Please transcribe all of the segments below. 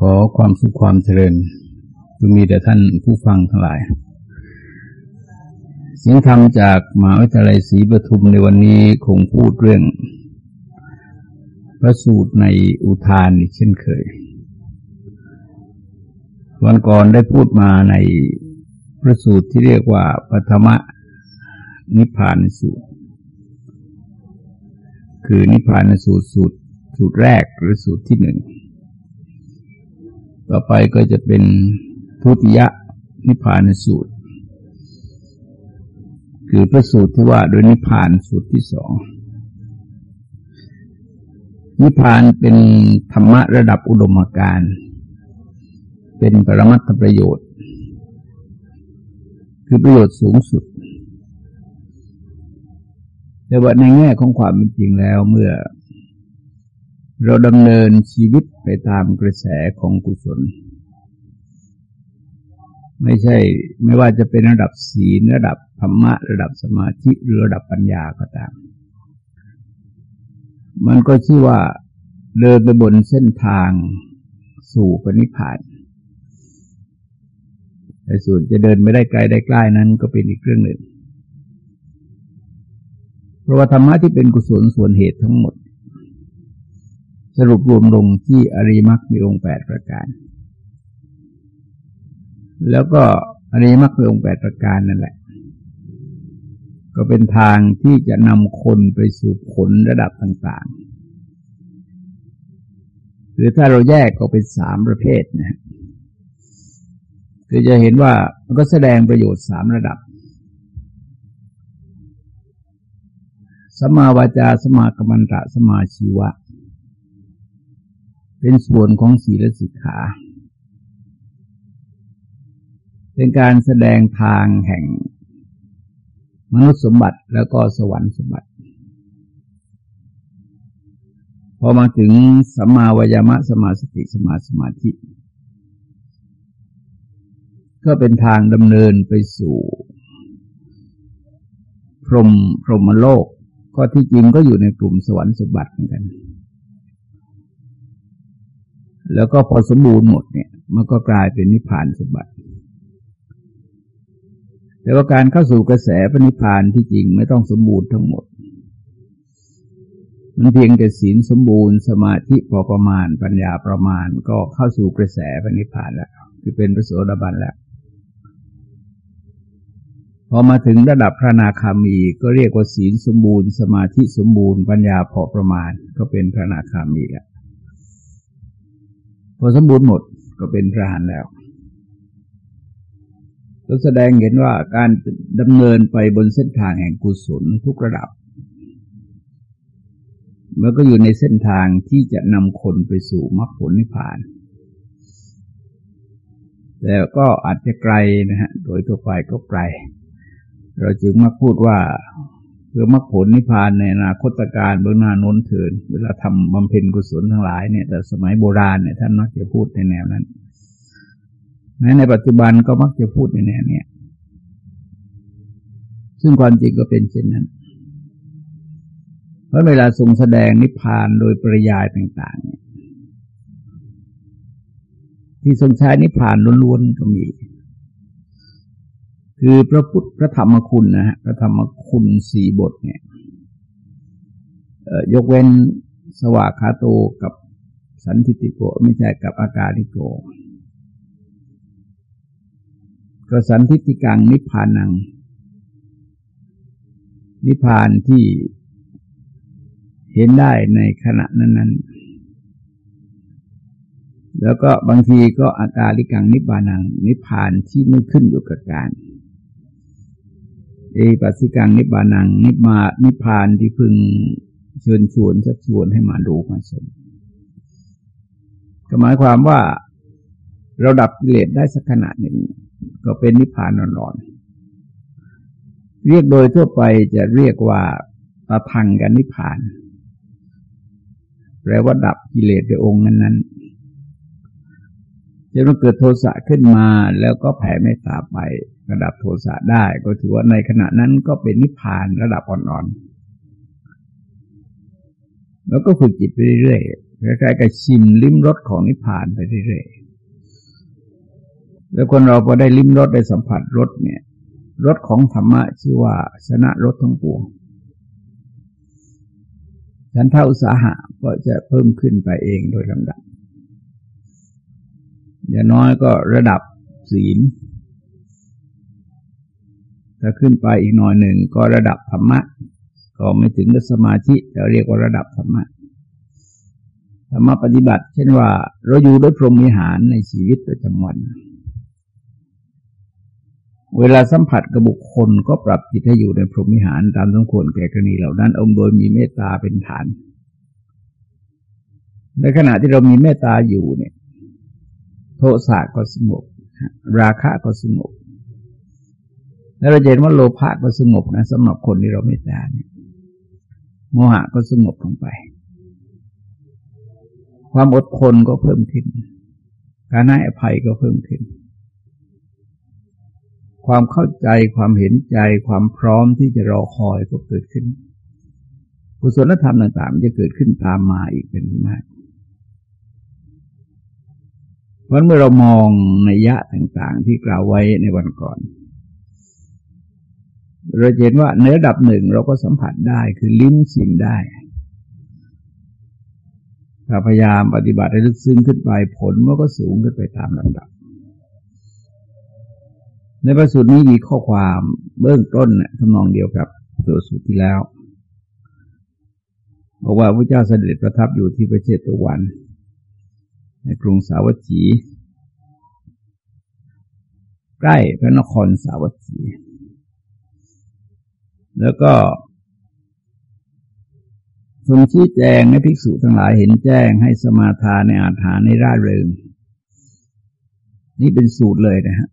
ขอความสุขความเจริญจงมีแต่ท่านผู้ฟังทั้งหลาย เสียงธรรมจากมหาวิทยาลัยศรีปทุมในวันนี้คงพูดเรื่อง พระสูตรในอุทานอีกเช่นเคย วันก่อนได้พูดมาในพระสูตรที่เรียกว่าปฐมนิพพานสูตร คือนิพพานสูตรสูตรสูตรแรกหรือสูตรที่หนึ่ง ต่อไปก็จะเป็นทุติยนิพพานสูตร คือพระสูตรที่ว่าโดยนิพพานสูตรที่สองนิพพานเป็นธรรมะระดับอุดมการ เป็นปรมัตถประโยชน์ คือประโยชน์สูงสุด แต่ว่าในแง่ของความเป็นจริงแล้วเมื่อ เราดำเนินชีวิตไปตามกระแสของกุศล ไม่ใช่ ไม่ว่าจะเป็นระดับศีลระดับธรรมะ ระดับสมาธิหรือระดับปัญญาก็ตาม มันก็ชื่อว่าเดินไปบนเส้นทางสู่ปณิพานแต่ส่วนจะเดินไม่ได้ไกลได้ใกล้นั้นก็เป็นอีกเรื่องหนึ่ง เพราะว่าธรรมะที่เป็นกุศลส่วนเหตุทั้งหมด สรุปรวมลงที่อริมักมีองค์แปดประการ แล้วก็อริมักมีองค์แปดประการนั่นแหละ ก็เป็นทางที่จะนำคนไปสู่ผลระดับต่างๆ หรือถ้าเราแยกก็เป็นสามประเภทนะคือจะเห็นว่ามันก็แสดงประโยชน์สามระดับสมาวาจาสมากรรมันตะสมาชีวะ เป็นส่วนของศีลสิกขา เป็นการแสดงทางแห่งมนุษย์สมบัติแล้วก็สวรรค์สมบัติ พอมาถึงสัมมาวยามะสมาสติสมาสมาธิ ก็เป็นทางดำเนินไปสู่ พรหมพรหมโลก ก็ที่จริงก็อยู่ในกลุ่มสวรรค์สมบัติเหมือนกัน แล้วก็พอสมบูรณ์หมดเนี่ย มันก็กลายเป็นนิพพานสมบัติ แต่ว่าการเข้าสู่กระแสพระนิพพานที่จริงไม่ต้องสมบูรณ์ทั้งหมด มันเพียงแต่ศีลสมบูรณ์สมาธิพอประมาณปัญญาประมาณก็เข้าสู่กระแสพระนิพพานแล้วคือเป็นพระโสดาบันแล้วพอมาถึงระดับพระนาคามีก็เรียกว่าศีลสมบูรณ์ สมาธิสมบูรณ์ปัญญาพอประมาณก็เป็นพระนาคามีแล้ว พอสมบูรณ์หมดก็เป็นพระหันแล้วก็แสดงเห็นว่าการดำเนินไปบนเส้นทางแห่งกุศลทุกระดับ มันก็อยู่ในเส้นทางที่จะนำคนไปสู่มรรคผลนิพพาน แต่ก็อาจจะไกลนะฮะ โดยทั่วไปก็ไกล เราจึงมาพูดว่า พื่อมรรคผลนิพพานในอนาคตการเบื้องหน้าน้นเถินเวลาทำบำเพ็ญกุศลทั้งหลายเนี่ย แต่สมัยโบราณเนี่ยท่านมักจะพูดในแนวนั้นแม้ในปัจจุบันก็มักจะพูดในแนวเนี้ยซึ่งความจริงก็เป็นเช่นนั้น เพราะเวลาทรงแสดงนิพพานโดยปริยายต่างๆ ที่ทรงใช้นิพพานล้วนๆก็มี คือพระพุทธพระธรรมคุณนะฮะพระธรรมคุณสี่บทเนี่ยยกเว้นสวากขาโตกับสันทิติโกไม่ใช่กับอาการิโกก็สันทิติกังนิพพานัง นิพพานที่เห็นได้ในขณะนั้น ๆ แล้วก็บางทีก็อาการิกังนิพพานัง นิพพานที่ไม่ขึ้นอยู่กับการเอปัสิกังนิบานังนิมานิพานที่พึงเชิญชวนชักชวนให้มาดูมาชมก็หมายความว่าเราดับกิเลสได้สักขนาดหนึ่ง ก็เป็นนิพพานนอนๆเรียกโดยทั่วไปจะเรียกว่าตะพังกันนิพพาน แปลว่าดับกิเลสโดยองค์นั้นๆจะมันเกิดโทสะขึ้นมาแล้วก็แผ่เมตตาไป ระดับโทสะได้ก็ถือว่าในขณะนั้นก็เป็นนิพพานระดับอ่อนๆ แล้วก็ฝึกจิตไปเรื่อยๆคล้ายๆกับชิมลิ้มรสของนิพพานไปเรื่อยๆ แล้วคนเราพอได้ลิ้มรสได้สัมผัสรสเนี่ยรสของธรรมะชื่อว่าชนะรสทั้งปวงฉันเท่าอุสาหะก็จะเพิ่มขึ้นไปเองโดยลำดับ อย่างน้อยก็ระดับศีล ถ้าขึ้นไปอีกหน่อยหนึ่งก็ระดับธรรมะ ก็ไม่ถึงกับสมาธิจะเรียกว่าระดับธรรมะธรรมะปฏิบัติ เช่นว่า เราอยู่ด้วยพรหมิหารในชีวิตประจำวัน เวลาสัมผัสกับบุคคลก็ปรับจิตให้อยู่ในพรหมิหารตามสมควรแก่กรณีเหล่านั้น องค์โดยมีเมตตาเป็นฐาน ในขณะที่เรามีเมตตาอยู่เนี่ย โทสะก็สงบราคะก็สงบ แล้วเราเห็นว่าโลภะก็สงบนะสำหรับคนที่เราไม่ตาเนี่ยโมหะก็สงบลงไป ความอดทนก็เพิ่มขึ้น การให้อภัยก็เพิ่มขึ้น ความเข้าใจความเห็นใจความพร้อมที่จะรอคอยก็เกิดขึ้นกุศลธรรมต่างๆจะเกิดขึ้นตามมาอีกเป็นมากเพราะเมื่อเรามองในยะต่างๆ ที่กล่าวไว้ในวันก่อน เราเห็นว่าในระดับหนึ่งเราก็สัมผัสได้คือลิ้มชิมได้ถ้าพยายามปฏิบัติให้ลึกซึ้งขึ้นไปผลมันก็สูงขึ้นไปตามลำดับ ในประสูตรนี้มีข้อความเบื้องต้นทำนองเดียวกับตัวสูตรที่แล้วบอกว่าพระเจ้าเสด็จประทับอยู่ที่ประเทศตะวัน ในกรุงสาวัตถี ใกล้พระนครสาวัตถี แล้วก็ทรงชี้แจงให้ภิกษุทั้งหลายเห็นแจ้งให้สมาทานในอาถานในร่าเริง นี่เป็นสูตรเลยนะฮะ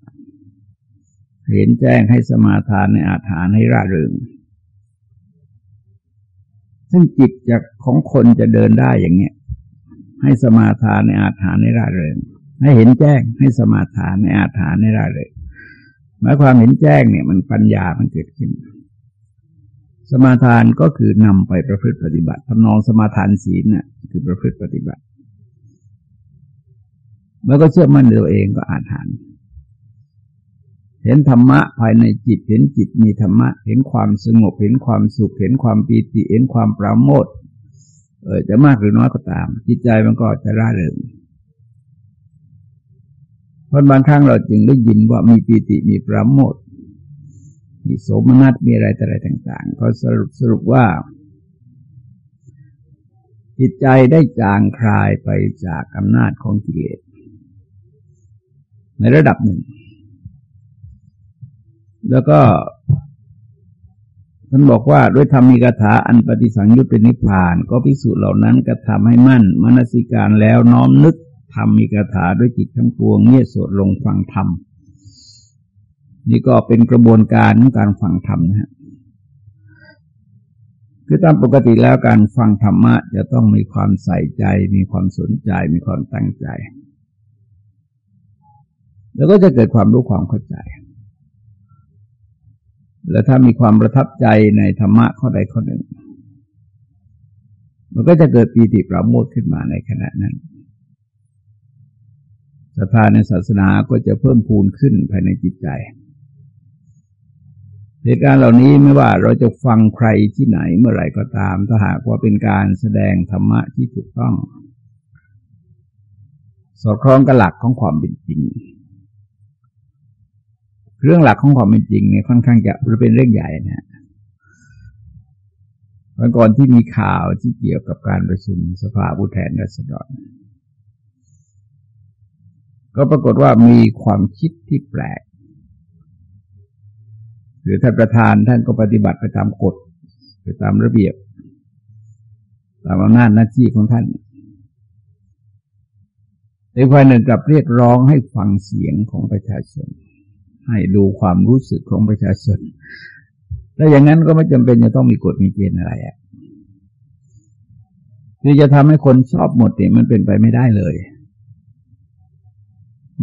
เห็นแจ้งให้สมาทานในอาถานให้ร่าเริง ซึ่งจิตจากของคนจะเดินได้อย่างเนี้ยให้สมาทานในอาถานในร่าเริง ให้เห็นแจ้งให้สมาทานในอาถานในร่าเริงหมายความเห็นแจ้งเนี่ย มันปัญญามันเกิดขึ้น สมาทานก็คือนำไปประพฤติปฏิบัติทำนองสมาทานศีลเนี่ยคือประพฤติปฏิบัติแล้วก็เชื่อมั่นในตัวเองก็อ่านทานเห็นธรรมะภายในจิต เห็นจิตมีธรรมะ เห็นความสงบ เห็นความสุข เห็นความปีติ เห็นความปราโมทเออจะมากหรือน้อยก็ตาม จิตใจมันก็จะร่าเริงเพราะบางครั้งเราจึงได้ยินว่ามีปีติมีปราโมท มีโสมนัสมีอะไรแต่อะไรต่างๆก็สรุปสรุปว่า จิตใจได้จางคลายไปจากอำนาจของกิเลสในระดับหนึ่ง แล้วก็ท่านบอกว่าด้วยธรรมีกถาอันปฏิสังยุตเป็นนิพพาน ก็พิสูจน์เหล่านั้นกระทำให้มั่น มนสิการแล้วน้อมนึกทำมีกถาด้วยจิตทั้งปวงเงียสวดลงฟังธรรม นี่ก็เป็นกระบวนการของการฟังธรรมนะฮะคือตามปกติแล้วการฟังธรรมะจะต้องมีความใส่ใจ มีความสนใจ มีความตั้งใจ แล้วก็จะเกิดความรู้ความเข้าใจ แล้วถ้ามีความประทับใจในธรรมะข้อใดข้อหนึ่ง มันก็จะเกิดปีติปราโมทขึ้นมาในขณะนั้นศรัทธาในศาสนาก็จะเพิ่มพูนขึ้นภายในจิตใจ เหตุการณ์เหล่านี้ไม่ว่าเราจะฟังใครที่ไหนเมื่อไหร่ก็ตาม ถ้าหากว่าเป็นการแสดงธรรมะที่ถูกต้อง สอดคล้องกับหลักของความเป็นจริง เรื่องหลักของความเป็นจริงเนี่ยค่อนข้างจะเป็นเรื่องใหญ่นะวันก่อนที่มีข่าวที่เกี่ยวกับการประชุมสภาผู้แทนราษฎรก็ปรากฏว่ามีความคิดที่แปลก หรือท่านประธานท่านก็ปฏิบัติไปตามกฎ ไปตามระเบียบ ตามอำนาจหน้าที่ของท่านในภายหนึ่งกลับเรียกร้องให้ฟังเสียงของประชาชน ให้ดูความรู้สึกของประชาชนแล้วอย่างนั้นก็ไม่จำเป็นจะต้องมีกฎมีเกณฑ์อะไรอะคือจะทำให้คนชอบหมดเนี่ยมันเป็นไปไม่ได้เลย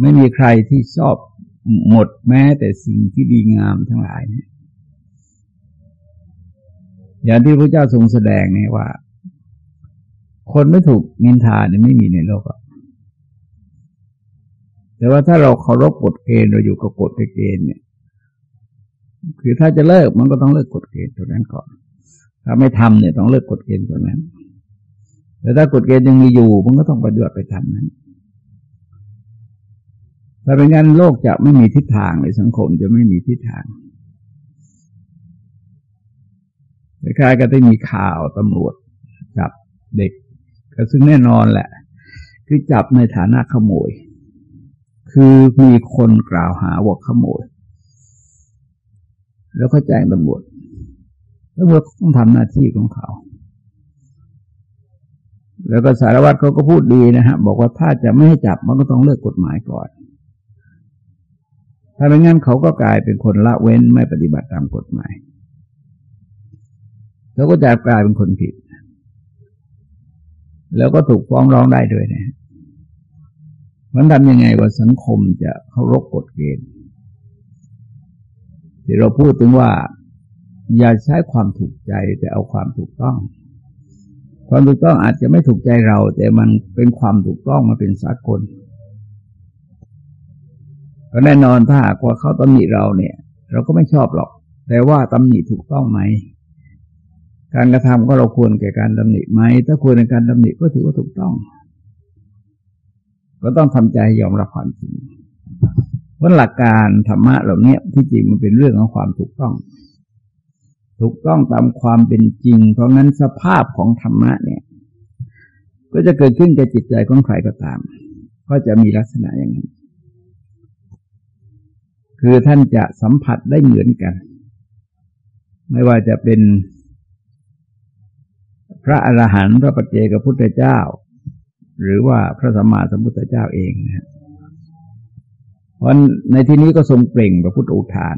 ไม่มีใครที่ชอบ หมดแม้แต่สิ่งที่ดีงามทั้งหลายเนี่ยอย่างที่พระเจ้าทรงแสดงเนี่ยว่า คนไม่ถูกนินทาเนี่ยไม่มีในโลกอะแต่ว่าถ้าเราเคารพกฎเกณฑ์เราอยู่กับกฎเกณฑ์เนี่ย คือถ้าจะเลิกมันก็ต้องเลิกกฎเกณฑ์ตัวนั้นก่อน ถ้าไม่ทำเนี่ยต้องเลิกกฎเกณฑ์ตัวนั้นแต่ถ้ากฎเกณฑ์ยังมีอยู่มันก็ต้องปฏิบัติไปทำนั้น ถ้าเป็นงั้นโลกจะไม่มีทิศทางในสังคมจะไม่มีทิศทางคล้ายๆก็ได้มีข่าวตำรวจจับเด็ก ก็ซึ่งแน่นอนแหละ คือจับในฐานะขโมย คือมีคนกล่าวหาว่าขโมย แล้วก็แจ้งตำรวจตำรวจต้องทำหน้าที่ของเขาแล้วก็สารวัตรเขาก็พูดดีนะฮะ บอกว่าถ้าจะไม่ให้จับมันก็ต้องเลิกกฎหมายก่อน ถ้าไม่งั้นเขาก็กลายเป็นคนละเว้นไม่ปฏิบัติตามกฎหมายแล้วก็จะกลายเป็นคนผิด แล้วก็ถูกฟ้องร้องได้ด้วยนะมันทำยังไงว่าสังคมจะเคารพกฎเกณฑ์ที่เราพูดถึงว่า อย่าใช้ความถูกใจแต่เอาความถูกต้อง ความถูกต้องอาจจะไม่ถูกใจเรา แต่มันเป็นความถูกต้องมาเป็นสากล ก็แน่นอนถ้าหากว่าเขาตำหนิเราเนี่ย เราก็ไม่ชอบหรอก แต่ว่าตำหนิถูกต้องไหม การกระทำก็เราควรแก่การดำหนิไหม ถ้าควรในการดำหนิก็ถือว่าถูกต้อง ก็ต้องทำใจยอมรับความจริงเพราะหลักการธรรมะเหล่านี้ที่จริงมันเป็นเรื่องของความถูกต้อง ถูกต้องตามความเป็นจริง เพราะงั้นสภาพของธรรมะเนี่ย ก็จะเกิดขึ้นกับจิตใจของใครก็ตาม ก็จะมีลักษณะอย่างนี้ คือท่านจะสัมผัสได้เหมือนกัน ไม่ว่าจะเป็นพระอรหันต์พระปัจเจกพุทธเจ้า หรือว่าพระสัมมาสัมพุทธเจ้าเองนะเพราะในที่นี้ก็ทรงเปล่งพระพุทธอุทาน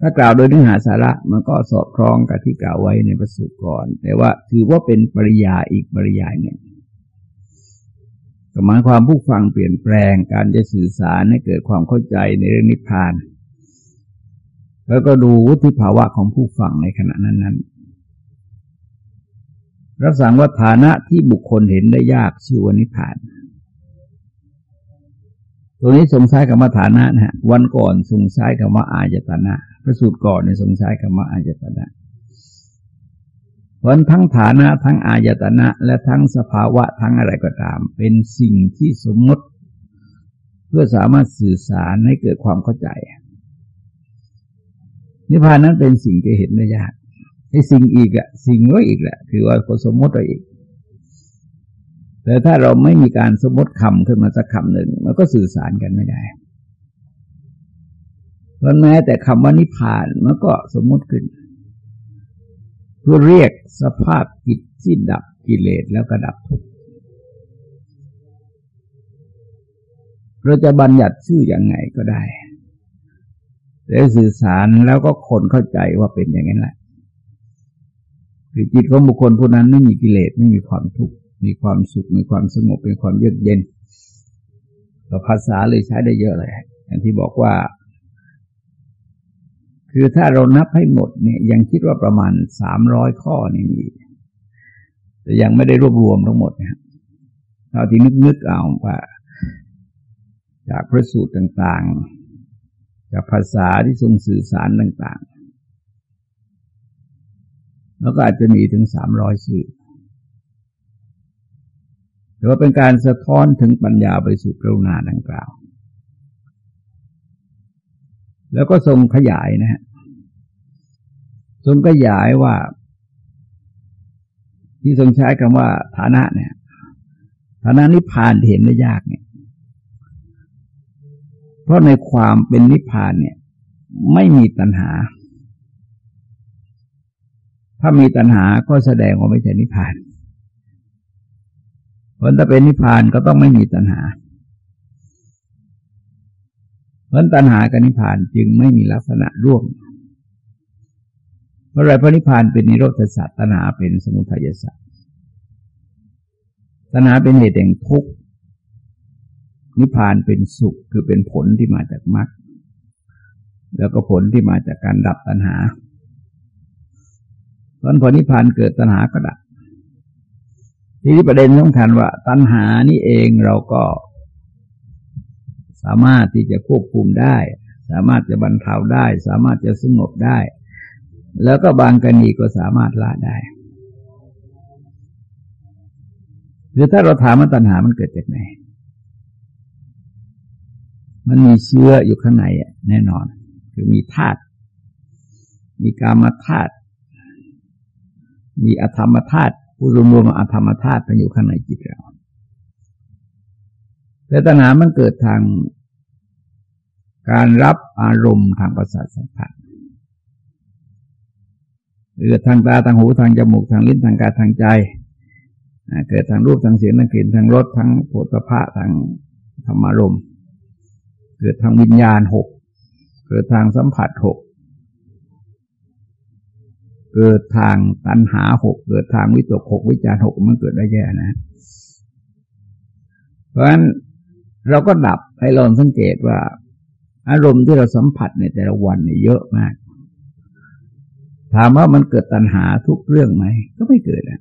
ถ้ากล่าวโดยเนื้อหาสาระมันก็สอดคล้องกับที่กล่าวไว้ในประสูตรก่อน แต่ว่าถือว่าเป็นปริยาอีกปริยายหนึ่ง หมายความผู้ฟังเปลี่ยนแปลงการจะสื่อสารให้เกิดความเข้าใจในเรื่องนิพพาน แล้วก็ดูวุฒิภาวะของผู้ฟังในขณะนั้นๆรับสั่งว่าฐานะที่บุคคลเห็นได้ยากชื่อว่านิพพานตัวนี้ทรงใช้คำว่าฐานะนะฮะวันก่อนทรงใช้คำว่าอายตนะ พระสูตรก่อนในทรงใช้คำว่าอายตนะ เพราะทั้งฐานะทั้งอายตนะ และทั้งสภาวะทั้งอะไรก็ตาม เป็นสิ่งที่สมมติ เพื่อสามารถสื่อสารให้เกิดความเข้าใจ นิพพานนั้นเป็นสิ่งที่เห็นได้ยากไอ้สิ่งอีกอะสิ่งก็อีกแหละคือว่าสมมติเราอีก แต่ถ้าเราไม่มีการสมมติคำขึ้นมาสักคำหนึ่งมันก็สื่อสารกันไม่ได้เพราะแม้แต่คำว่านิพพานมันก็สมมติขึ้น พื่อเรียกสภาพจิตที่ดับกิเลสแล้วก็ดับทุกข์เราจะบัญญัติชื่ออยังไงก็ได้แล้วสื่อสารแล้วก็คนเข้าใจว่าเป็นอย่างนั้นแหละคือจิตของบุคคลผู้นั้นไม่มีกิเลสไม่มีความทุกข์มีความสุขมีความสงบเป็นความเยือกเย็นภาษาเลยใช้ได้เยอะเลยอย่างที่บอกว่า คือถ้าเรานับให้หมดเนี่ยยังคิดว่าประมาณสามร้อยข้อนี่มี แต่ยังไม่ได้รวบรวมทั้งหมดนะเท่าที่นึกๆเอาว่า จากพระสูตรต่างๆ จากภาษาที่ทรงสื่อสารต่างๆ แล้วก็อาจจะมีถึงสามร้อยชื่อแต่ว่าเป็นการสะท้อนถึงปัญญาบริสุทธิ์กรุณาดังกล่าว แล้วก็ทรงขยายนะฮะทรงขยายว่า ที่ทรงใช้คำว่าฐานะเนี่ยฐานะนิพพานเห็นได้ยากเนี่ย เพราะในความเป็นนิพพานเนี่ย ไม่มีตัณหา ถ้ามีตัณหาก็แสดงว่าไม่ใช่นิพพานเพราะถ้าเป็นนิพพานก็ต้องไม่มีตัณหา เพราะตัณหากับนิพพานจึงไม่มีลักษณะร่วมเพราะอะไรพระนิพพานเป็นนิโรธสัตว์ตัณหาเป็นสมุทัยสัตว์ตัณหาเป็นเหตุแห่งทุกข์นิพพานเป็นสุขคือเป็นผลที่มาจากมรรคแล้วก็ผลที่มาจากการดับตัณหาเพราะพอนิพพานเกิดตัณหาก็ดับทีนี้ประเด็นสำคัญว่า ตัณหานี่เองเราก็ สามารถที่จะควบคุมได้ สามารถจะบรรเทาได้ สามารถจะสงบได้ แล้วก็บางกรณีก็สามารถละได้คือถ้าเราถามว่าตัณหามันเกิดจากไหน มันมีเชื้ออยู่ข้างในแน่นอน คือมีธาตุ มีกามธาตุ มีอธรรมธาตุผู้รวมรวมอธรรมธาตุมันอยู่ข้างในจิตเรา แต่ตัณหามันเกิดทางการรับอารมณ์ทางประสาทสัมผัสเกิดทางตาทางหูทางจมูกทางลิ้นทางกายทางใจ เกิดทางรูปทางเสียงทางกลิ่นทางรสทางโผฏฐะทางธรรมารมเกิดทางวิญญาณหกเกิดทางสัมผัสหกเกิดทางตัณหาหกเกิดทางวิตกหกวิจารหกมันเกิดได้แย่นะ เพราะฉะนั้น เราก็ดับให้เราสังเกตว่า อารมณ์ที่เราสัมผัสในแต่ละวันเนี่ยเยอะมาก ถามว่ามันเกิดตัณหาทุกเรื่องไหม ก็ไม่เกิดนะ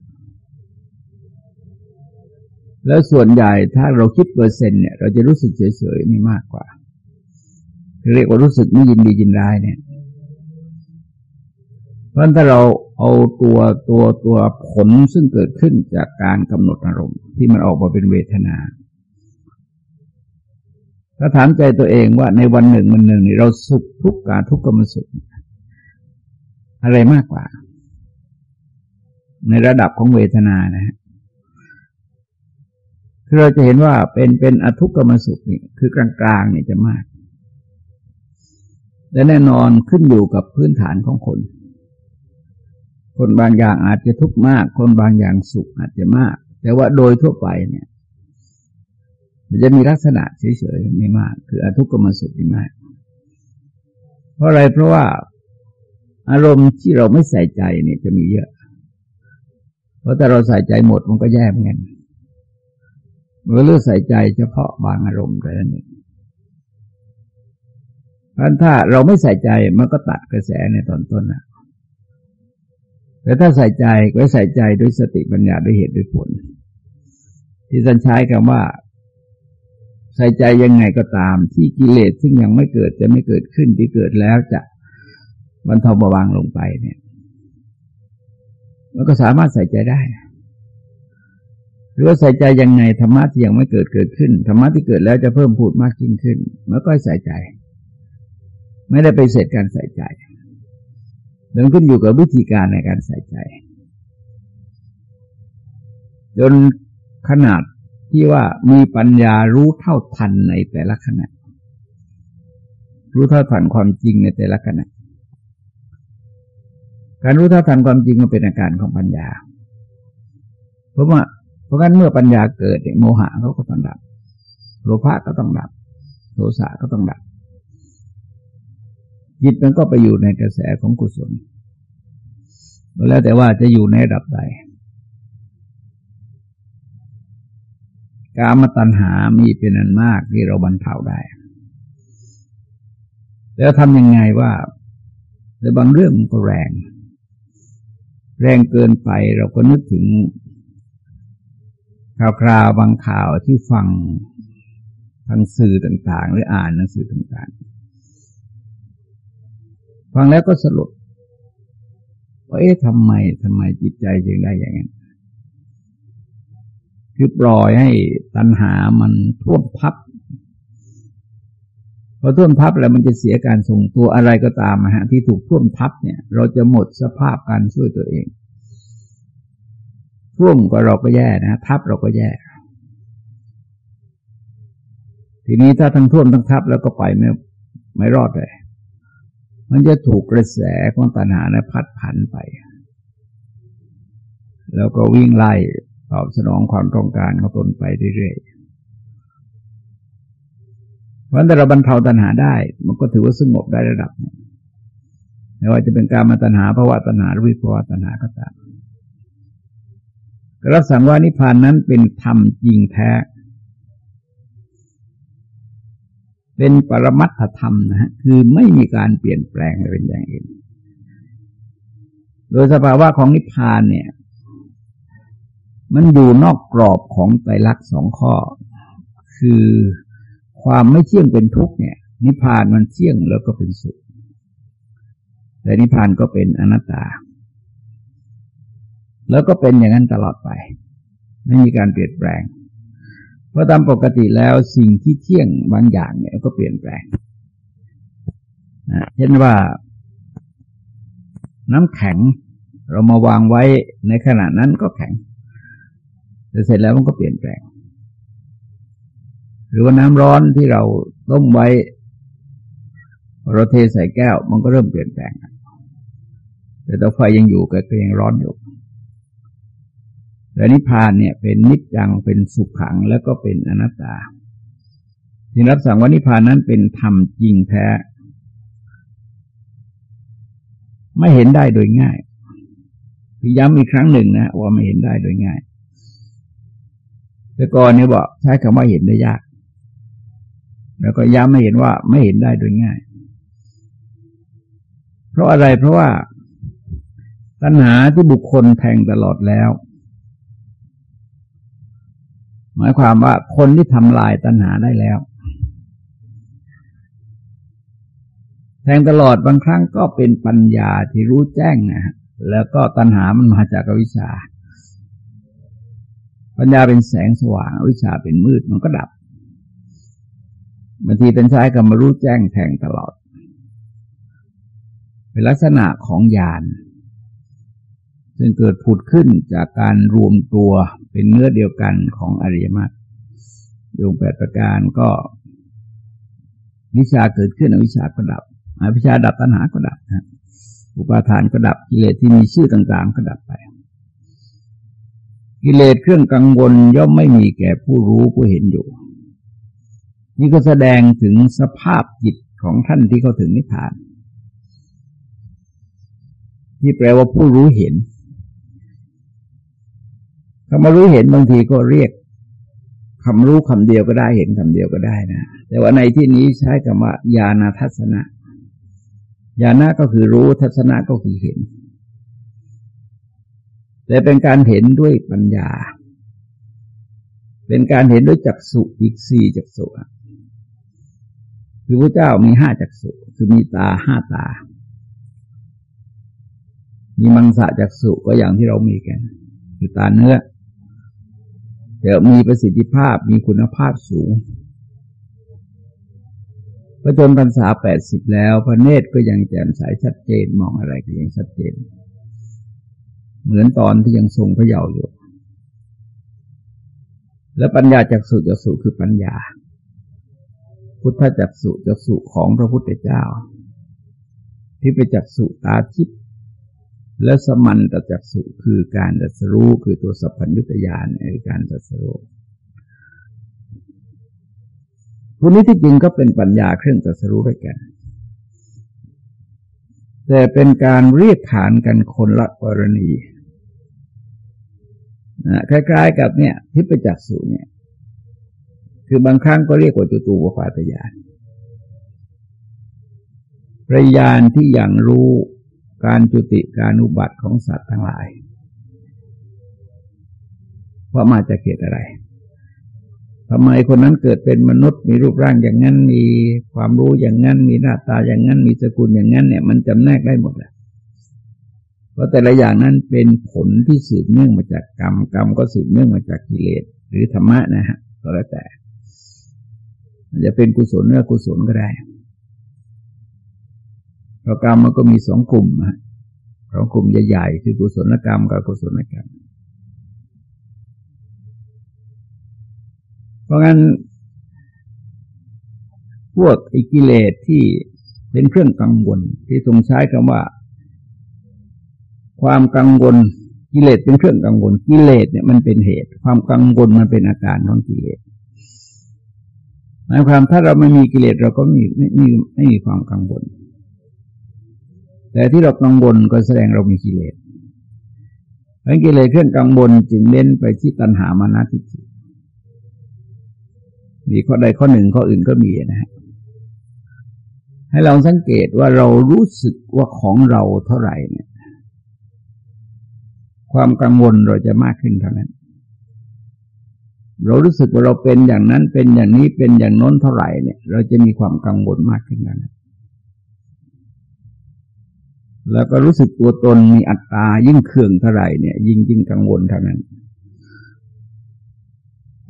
แล้วส่วนใหญ่ถ้าเราคิดเปอร์เซ็นต์เนี่ย เราจะรู้สึกเฉยๆนี่มากกว่า เรียกว่ารู้สึกไม่ยินดียินร้ายเนี่ยเพราะถ้าเราเอาตัวตัวตัวผลซึ่งเกิดขึ้นจากการกำหนดอารมณ์ที่มันออกมาเป็นเวทนา ถ้าถามใจตัวเองว่าในวันหนึ่งวันหนึ่งเราสุขทุกการทุกข์ก็มาสุข อะไรมากกว่า ในระดับของเวทนานะฮะคือเราจะเห็นว่าเป็นเป็นอทุกขมสุขนี่คือกลางๆนี่จะมาก และแน่นอนขึ้นอยู่กับพื้นฐานของคน คนบางอย่างอาจจะทุกข์มาก คนบางอย่างสุขอาจจะมาก แต่ว่าโดยทั่วไปเนี่ย มันจะมีลักษณะเฉยๆไม่มาก คืออทุกขมสุขไม่มาก เพราะอะไรเพราะว่าอารมณ์ที่เราไม่ใส่ใจเนี่ยจะมีเยอะ เพราะถ้าเราใส่ใจหมดมันก็แย่เหมือนกันเราเลือกใส่ใจเฉพาะบางอารมณ์แต่นั้นเองพราะถ้าเราไม่ใส่ใจมันก็ตัดกระแสในตอนต้นนะแต่ถ้าใส่ใจก็ใส่ใจด้วยสติปัญญาด้วยเหตุด้วยผล ที่ท่านใช้คำว่า ใส่ใจยังไงก็ตามที่กิเลสซึ่งยังไม่เกิดจะไม่เกิดขึ้นที่เกิดแล้วจะบรรเทาเบาบางลงไปเนี่ย มันก็สามารถใส่ใจได้หรือว่าใส่ใจยังไงธรรมะที่ยังไม่เกิดเกิดขึ้นธรรมะที่เกิดแล้วจะเพิ่มพูดมากยิ่งขึ้นมันก็ใส่ใจ ไม่ได้ไปเสร็จการใส่ใจเดินขึ้นอยู่กับวิธีการในการใส่ใจ จนขนาด ที่ว่ามีปัญญารู้เท่าทันในแต่ละขณะ รู้เท่าทันความจริงในแต่ละขณะ การรู้เท่าทันความจริงมันเป็นอาการของปัญญา เพราะว่าเพราะงั้นเมื่อปัญญาเกิดโมหะเขาก็ต้องดับโลภะก็ต้องดับโทสะก็ต้องดับจิตมันก็ไปอยู่ในกระแสของกุศลแล้วแต่ว่าจะอยู่ในระดับใด กามตัณหามีเป็นอันมากที่เราบรรเทาได้ แล้วทำยังไงว่าในบางเรื่องมันก็แรง แรงเกินไปเราก็นึกถึงข่าวคราวบางข่าวที่ฟังทางสื่อต่าง ๆ หรืออ่านหนังสือต่างๆ ฟังแล้วก็สลดว่าเอ๊ะทำไมทำไมจิตใจจึงได้อย่างนั้น คือปล่อยให้ตัณหามันท่วมพับพอท่วมทับแล้วมันจะเสียการทรงตัวอะไรก็ตามนะฮะที่ถูกท่วมทับเนี่ย เราจะหมดสภาพการช่วยตัวเอง ท่วมก็เราก็แย่นะทับเราก็แย่ ทีนี้ถ้าทั้งท่วมทั้งทับแล้วก็ไปไม่ไม่รอดเลย มันจะถูกกระแสของตัณหานะพัดผันไป แล้วก็วิ่งไล่ ตอบสนองความต้องการของตนไปเรื่อยๆเพราะถ้าเราบรรเทาตัณหาได้ มันก็ถือว่าสงบได้ระดับหนึ่งไม่ว่าจะเป็นการมาตัณหาภาวะตัณหาหรือวิภาวะตัณหาก็ตามรับสั่งว่านิพพานนั้นเป็นธรรมจริงแท้ เป็นปรมัตถธรรมนะฮะคือไม่มีการเปลี่ยนแปลงเลยเป็นอย่างอื่น โดยสภาวะของนิพพานเนี่ย มันอยู่นอกกรอบของไตรลักษณ์สองข้อ คือความไม่เที่ยงเป็นทุกข์เนี่ย นิพพานมันเที่ยงแล้วก็เป็นสุขแต่นิพพานก็เป็นอนัตตา แล้วก็เป็นอย่างนั้นตลอดไป ไม่มีการเปลี่ยนแปลง เพราะตามปกติแล้วสิ่งที่เที่ยงบางอย่างเนี่ยก็เปลี่ยนแปลงนะเช่นว่า น้ำแข็งเรามาวางไว้ในขณะนั้นก็แข็ง แต่เสร็จแล้วมันก็เปลี่ยนแปลง หรือว่าน้ำร้อนที่เราต้มไว้เราเทใส่แก้ว มันก็เริ่มเปลี่ยนแปลง แต่ตัวไฟยังอยู่ก็ยังร้อนอยู่แต่นิพพานเนี่ยเป็นนิจจังเป็นสุขขังแล้วก็เป็นอนัตตา ที่รับสั่งว่านิพพานนั้นเป็นธรรมจริงแท้ ไม่เห็นได้โดยง่ายพย้ำอีกครั้งหนึ่งนะว่าไม่เห็นได้โดยง่าย แต่ก่อนเนี่ยบอกใช้คำว่าเห็นได้ยาก แล้วก็ย้ำไม่เห็นว่าไม่เห็นได้โดยง่าย เพราะอะไรเพราะว่าตัณหาที่บุคคลแทงตลอดแล้ว หมายความว่าคนที่ทำลายตัณหาได้แล้ว แทงตลอดบางครั้งก็เป็นปัญญาที่รู้แจ้งนะฮะแล้วก็ตัณหามันมาจากวิชา ปัญญาเป็นแสงสว่างวิชาเป็นมืดมันก็ดับบางทีเป็นใช้กับมารู้แจ้งแทงตลอด เป็นลักษณะของญาณซึ่งเกิดผุดขึ้นจากการรวมตัวเป็นเนื้อเดียวกันของอริยมรรคดวงแปดประการก็วิชาเกิดขึ้นอวิชาก็ดับอวิชาดับตัณหาก็ดับนะอุปาทานก็ดับกิเลสที่มีชื่อต่างๆก็ดับไป กิเลสเครื่องกังวลย่อมไม่มีแก่ผู้รู้ผู้เห็นอยู่ นี่ก็แสดงถึงสภาพจิตของท่านที่เขาถึงนิพพาน ที่แปลว่าผู้รู้เห็นคำว่ารู้เห็นบางทีก็เรียกคำรู้คำเดียวก็ได้เห็นคำเดียวก็ได้นะ แต่ว่าในที่นี้ใช้คำว่าญาณทัศนะญาณก็คือรู้ทัศนะก็คือเห็น แต่เป็นการเห็นด้วยปัญญา เป็นการเห็นด้วยจักษุอีกสี่จักษุคือพระเจ้ามีห้าจักษุคือมีตาห้าตา มีมังสะจักษุก็อย่างที่เรามีกัน คือตาเนื้อจะมีประสิทธิภาพมีคุณภาพสูงพระจนพรรษาแปดสิบแล้ว พระเนตรก็ยังแจ่มใสชัดเจนมองอะไรก็ยังชัดเจน เหมือนตอนที่ยังทรงพระเยาว์อยู่ และปัญญาจากสุจากสุคือปัญญา พุทธจักสุจักสุของพระพุทธเจ้า ที่ไปจักสุตาทิพและสมันตจักสุคือการตัสรู้คือตัวสัพพัญญุตยานในการตัสรู้พวกนี้ที่จริงก็เป็นปัญญาเครื่องตัสรู้ด้วยกัน แต่เป็นการเรียกขานกันคนละกรณี คล้ายๆ กับเนี่ยที่ไปจักสุเนี่ย คือบางครั้งก็เรียกว่าจุตูปปาตยานปริยานที่อย่างรู้การจุติการอุบัติของสัตว์ทั้งหลาย ว่ามาจากเหตุอะไรทำไมคนนั้นเกิดเป็นมนุษย์มีรูปร่างอย่างนั้น มีความรู้อย่างนั้น มีหน้าตาอย่างนั้น มีสกุลอย่างนั้นเนี่ย มันจำแนกได้หมดแหละ เพราะแต่ละอย่างนั้นเป็นผลที่สืบเนื่องมาจากกรรม กรรมก็สืบเนื่องมาจากกิเลสหรือธรรมะนะฮะก็แล้วแต่จะเป็นกุศลหรือกุศลก็ได้เพราะกรรมมันก็มีสองกลุ่มฮะสองกลุ่มใหญ่ๆคือกุศลกรรมกับอกุศลกรรม เพราะงั้น พวกอิกิเลสที่เป็นเครื่องกังวลที่ทรงใช้คำว่า ความกังวลกิเลสเป็นเครื่องกังวลกิเลสเนี่ยมันเป็นเหตุ ความกังวลมันเป็นอาการของกิเลสหมายความถ้าเราไม่มีกิเลสเราก็มีไม่มีไม่มีความกังวล แต่ที่เรากังวลก็แสดงเรามีกิเลสเพราะกิเลสเครื่องกังวลจึงเน้นไปที่ตัณหามานาทิฏฐิมีข้อใดข้อหนึ่งข้ออื่นก็มีนะฮะให้เราสังเกตว่าเรารู้สึกว่าของเราเท่าไหร่เนี่ย ความกังวลเราจะมากขึ้นเท่านั้น เรารู้สึกว่าเราเป็นอย่างนั้นเป็นอย่างนี้เป็นอย่างน้นเท่าไหร่เนี่ย เราจะมีความกังวลมากขึ้นนั้นแล้วก็รู้สึกตัวตนมีอัตตายิ่งเคืองเท่าไหร่เนี่ย ยิ่งยิ่งกังวลเท่านั้น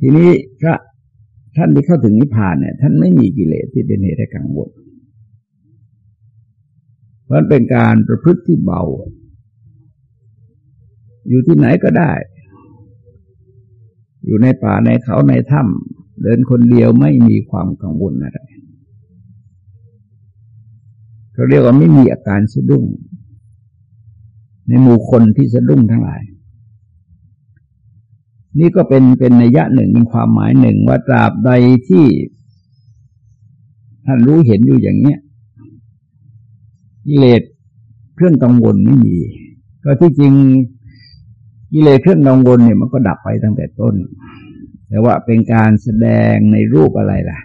ทีนี้พระท่านที่เข้าถึงนิพพานเนี่ย ท่านไม่มีกิเลสที่เป็นเหตุให้กังวลเพราะเป็นการประพฤติที่เบา อยู่ที่ไหนก็ได้ อยู่ในป่าในเขาในถ้ำเดินคนเดียวไม่มีความกังวลอะไรเขาเรียกว่าไม่มีอาการสะดุ้ง ในหมู่คนที่สะดุ้งทั้งหลาย นี่ก็เป็นเป็นนัยยะหนึ่งเป็นความหมายหนึ่งว่าตราบใดที่ท่านรู้เห็นอยู่อย่างเนี้ยกิเลสเครื่องกังวลไม่มี ก็ที่จริง กิเลสเครื่องกังวลเนี่ยมันก็ดับไปตั้งแต่ต้น แต่ว่าเป็นการแสดงในรูปอะไรล่ะ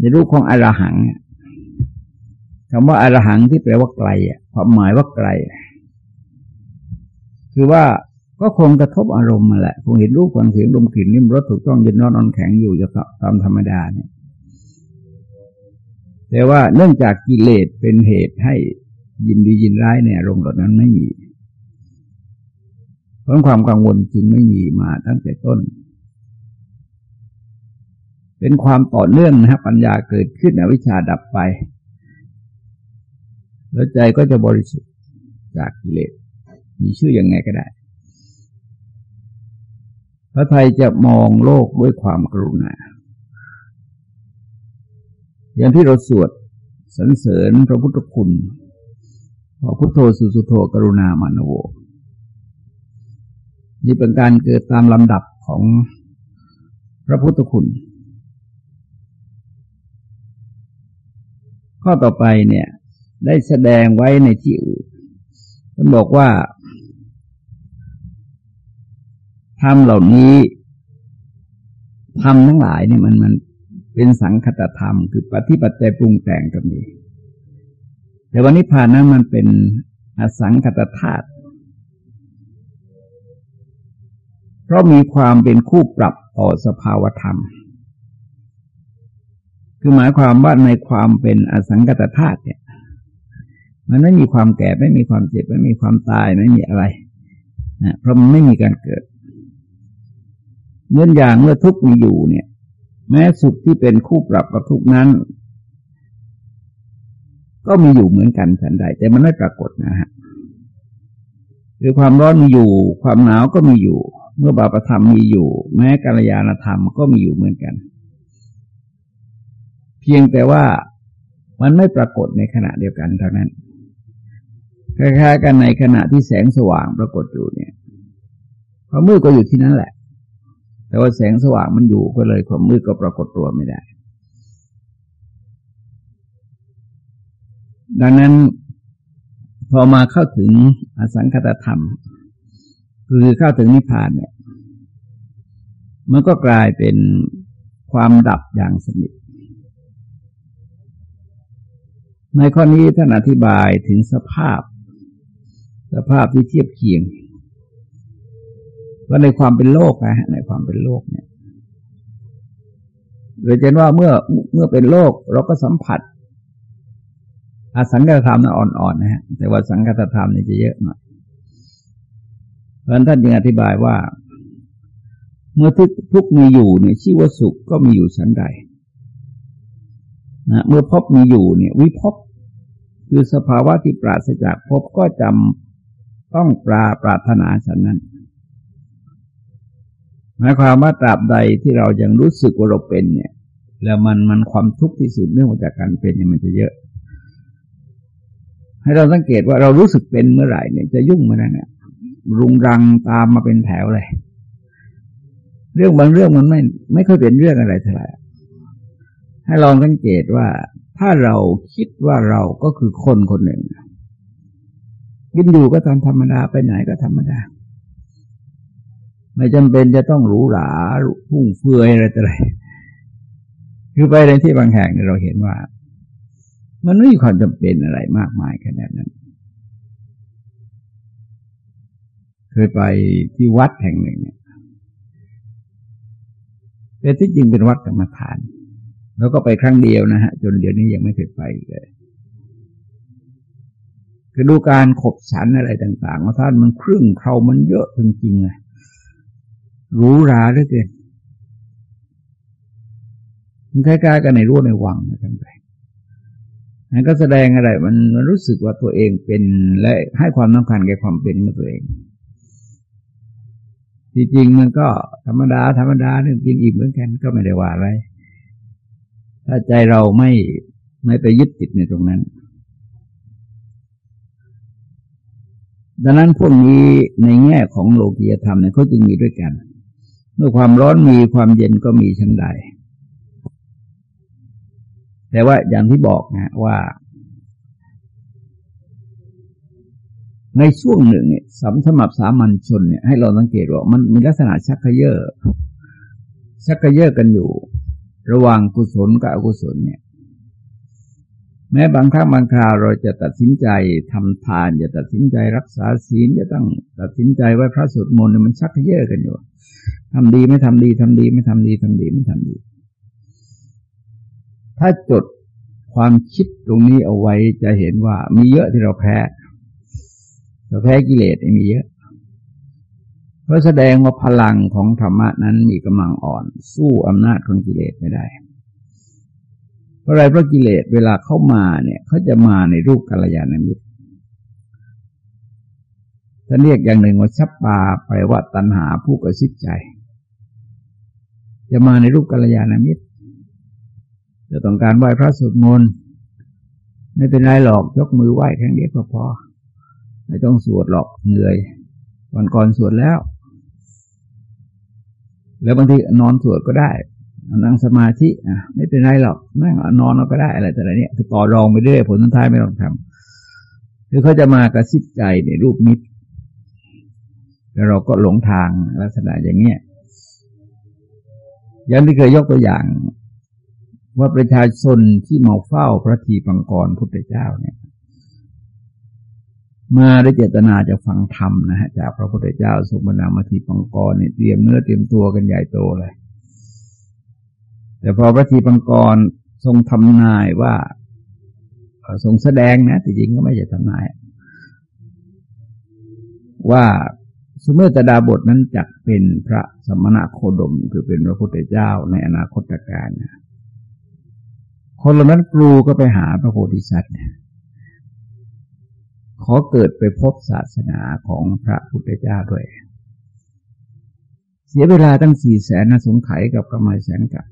ในรูปของอรหังคำว่าอรหังที่แปลว่าไกลอะความหมายว่าไกล คือว่าก็คงกระทบอารมณ์มาแหละคงเห็นรูปฟังเสียงลมกลิ่นนิ่มรสถูกต้องย็นนอนนอนแข็งอยู่จะตามธรรมดาเนี่ย แต่ว่าเนื่องจากกิเลสเป็นเหตุให้ยินดียินร้ายในอารมณ์เหล่านั้นไม่มี เพราะความกังวลจึงไม่มีมาตั้งแต่ต้น เป็นความต่อเนื่องนะปัญญาเกิดขึ้นอวิชชาดับไป แล้วใจก็จะบริสุทธิ์จากกิเลสมีชื่ออยังไงก็ได้ พระไทยจะมองโลกด้วยความกรุณา อย่างที่เราสวดสรรเสริญพระพุทธคุณพระพุทโธสุสุโธกรุณามานโว นี่เป็นการเกิดตามลำดับของพระพุทธคุณ ข้อต่อไปเนี่ยได้แสดงไว้ในที่อื่นท่านบอกว่าธรรมเหล่านี้ธรรมทั้งหลายเนี่ยมันมันเป็นสังคตธรรม คือปฏิปัจจัยปรุงแต่งก็มีแต่วันนี้ผ่านนั้นมันเป็นอสังคตธาตุ ราะมีความเป็นคู่ปรับต่อสภาวธรรม คือหมายความว่าในความเป็นอสังคตธาตุเนี่ย มันไม่มีความแก่ไม่มีความเจ็บไม่มีความตายไม่มีอะไรนะเพราะมันไม่มีการเกิดเหมือนอย่างเมื่อทุกข์มีอยู่เนี่ย แม้สุขที่เป็นคู่ปรับกับทุกนั้น ก็มีอยู่เหมือนกันฉันใดแต่มันไม่ปรากฏนะฮะคือความร้อนมีอยู่ ความหนาวก็มีอยู่ เมื่อบาปธรรมมีอยู่ แม้กัลยาณธรรมก็มีอยู่เหมือนกัน เพียงแต่ว่ามันไม่ปรากฏในขณะเดียวกันเท่านั้นคล้ายๆกันในขณะที่แสงสว่างปรากฏอยู่เนี่ยความมืดก็อยู่ที่นั่นแหละ แต่ว่าแสงสว่างมันอยู่ก็เลยความมืดก็ปรากฏตัวไม่ได้ ดังนั้นพอมาเข้าถึงอสังคตธรรม คือเข้าถึงนิพพานเนี่ย มันก็กลายเป็นความดับอย่างสนิท ในข้อนี้ท่านอธิบายถึงสภาพ สภาพที่เทียบเคียงก็ในความเป็นโลกนะฮะในความเป็นโลกเนี่ยโดยเช่นว่าเมื่อเมื่อเป็นโลกเราก็สัมผัสอสังกัตธรรมนะอ่อนๆนะฮะแต่ว่าสังกัตธรรมนี่จะเยอะหน่อย พราะท่านจึงอธิบายว่า เมื่อทุกทุกมีอยู่เนี่ยชื่อว่าสุขก็มีอยู่สันใดนะเมื่อพบมีอยู่เนี่ย วิภพคือสภาวะที่ปราศจากพบก็จำต้องปราปรารถนาฉันนั้น หมายความว่าตราบใดที่เรายังรู้สึกว่าเราเป็นเนี่ย แล้วมันมันความทุกข์ที่สืบเนื่องมาจากการเป็นเนี่ยมันจะเยอะ ให้เราสังเกตว่าเรารู้สึกเป็นเมื่อไหร่เนี่ยจะยุ่งมาแล้วเนี่ย รุงรังตามมาเป็นแถวเลย เรื่องบางเรื่องมันไม่ ไม่ค่อยเป็นเรื่องอะไรเท่าไหร่ให้ลองสังเกตว่า ถ้าเราคิดว่าเราก็คือคนคนหนึ่งกินอยู่ก็ตามธรรมดาไปไหนก็ธรรมดา ไม่จำเป็นจะต้องหรูหราพุ่งเฟือยอะไรต่ออะไรคือไปในที่บางแห่งเราเห็นว่า มันไม่มีความจำเป็นอะไรมากมายขนาดนั้น เคยไปที่วัดแห่งหนึ่งเนี่ยแต่ที่จริงเป็นวัดกรรมฐาน แล้วก็ไปครั้งเดียวนะฮะ จนเดี๋ยวนี้ยังไม่เคยไปเลยคือดูการขบฉันอะไรต่างๆว่าท่านมันครึ่งเขามันเยอะจริงๆเลยรู้ราเหลือเกินมันคล้ายๆกันในรั้วในวังนะท่านไปนั่นก็แสดงอะไร มันมันรู้สึกว่าตัวเองเป็นและให้ความสำคัญแก่ความเป็นของตัวเอง จริงๆมันก็ธรรมดา ธรรมดาเนี่ยกินอิ่มเหมือนกันก็ไม่ได้ว่าอะไร ถ้าใจเราไม่ไม่ไปยึดติดในตรงนั้น ดังนั้นพวกนี้ในแง่ของโลกียธรรมเนี่ยเขาจึงมีด้วยกัน เมื่อความร้อนมีความเย็นก็มีชั้นใดแต่ว่าอย่างที่บอกนะว่า ในช่วงหนึ่งเนี่ยสำหรับสามัญชนเนี่ยให้เราสังเกตว่ามันมีลักษณะชักเยอชักเยอกันอยู่ ระหว่างกุศลกับอกุศลเนี่ย แม้บางครั้งบางคราวเราจะตัดสินใจทำทานจะตัดสินใจรักษาศีลจะต้องตัดสินใจไว่าพระสวดมนต์มันชักเยอกันอยู่ทำดีไม่ทำดีทำดี ไม่ทำดีทำดีไม่ทำดี ถ้าจดความคิดตรงนี้เอาไว้จะเห็นว่ามีเยอะที่เราแพ้ แต่แพ้กิเลสมีเยอะเพราะแสดงว่าพลังของธรรมะนั้นมีกำลังอ่อน สู้อำนาจของกิเลสไม่ได้เพราะอะไรเพราะกิเลสเวลาเข้ามาเนี่ยเขาจะมาในรูปกัลยาณมิตรถ้าเรียกอย่างหนึ่งว่าชับปาแปว่าตัณหาผู้กระซิบใจ จะมาในรูปกัลยาณมิตร จะต้องการไหว้พระสวดมนต์ไม่เป็นไรหรอกยกมือไหว้ครั้งเดียวก็พอ ไม่ต้องสวดหรอกเหนื่อย วันก่อนสวดแล้ว แล้วบางทีนอนสวดก็ได้นั่งสมาธิอะไม่เป็นไรหรอกนั่งนอนเราก็ได้อะไรแต่ละเนี้ยต่อรองไปเรื่อยผลสุดท้ายไม่ต้องทำคือเขาจะมากระซิบใจในรูปมิตร แล้วเราก็หลงทางลักษณะอย่างเนี้ยยันที่เคยยกตัวอย่าง ว่าประชาชนที่มาเฝ้าพระทีปังกรพุทธเจ้าเนี่ย มาด้เจตนาจะฟังธรรมนะฮะจากพระพุทธเจ้าสมนามาทีปังกรเนี่ยเตรียมเนื้อเตรียมตัวกันใหญ่โตเลย แต่พอพระทีปังกรทรงทำนายว่าทรงแสดงนะแต่จริงก็ไม่ใช่ทำนาย ว่าสมมติดาบทนั้นจะเป็นพระสมณะโคดม คือเป็นพระพุทธเจ้าในอนาคตการ คนเหล่านั้นกลูก็ไปหาพระโพธิสัตว์เนี่ย ขอเกิดไปพบศาสนาของพระพุทธเจ้าด้วย เสียเวลาตั้งสี่แสนนสงไขกับกำไมแสนกับ